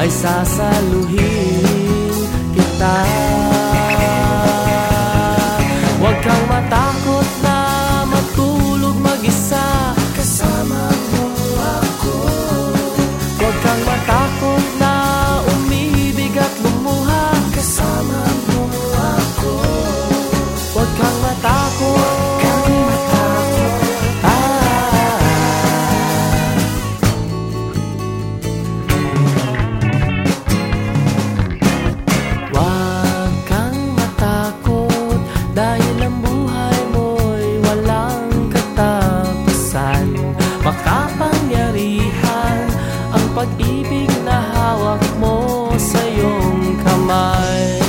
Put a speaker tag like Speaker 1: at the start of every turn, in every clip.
Speaker 1: ay sasaluhin kita na hawak mo sa iyong kamay.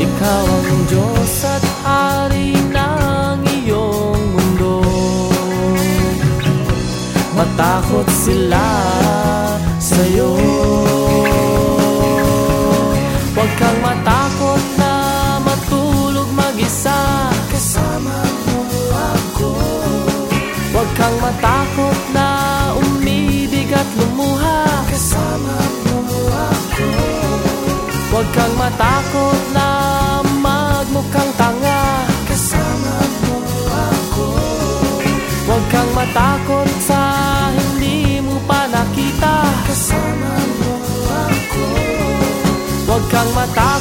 Speaker 1: Ikaw ang Diyos at Hari ng iyong mundo. Matakot sila sa'yo. Huwag kang matakot na matulog mag-isa.
Speaker 2: Kasama mo ako.
Speaker 1: Huwag kang matakot na umibig at lumuha.
Speaker 2: Kasama mo ako.
Speaker 1: Huwag kang matakot na magmukhang tanga.
Speaker 2: Kasama mo ako.
Speaker 1: Huwag kang matakot sa hindi mo pa nakita.
Speaker 2: Kasama mo ako.
Speaker 1: Huwag kang matakot